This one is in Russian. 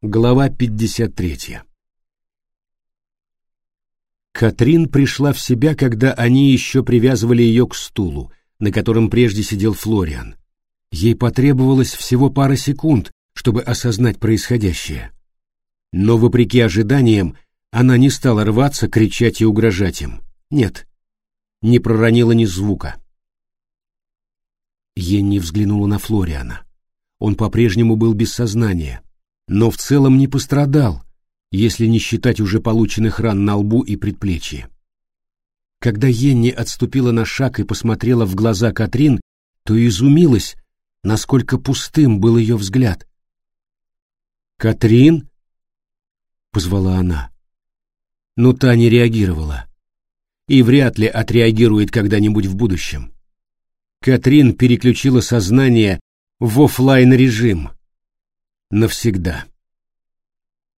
Глава 53 Катрин пришла в себя, когда они еще привязывали ее к стулу, на котором прежде сидел Флориан. Ей потребовалось всего пара секунд, чтобы осознать происходящее. Но, вопреки ожиданиям, она не стала рваться, кричать и угрожать им. Нет, не проронила ни звука. Енни взглянула на Флориана. Он по-прежнему был без сознания, но в целом не пострадал, если не считать уже полученных ран на лбу и предплечье. Когда Енни отступила на шаг и посмотрела в глаза Катрин, то изумилась, насколько пустым был ее взгляд. «Катрин?» — позвала она. Но та не реагировала. И вряд ли отреагирует когда-нибудь в будущем. Катрин переключила сознание в офлайн режим Навсегда.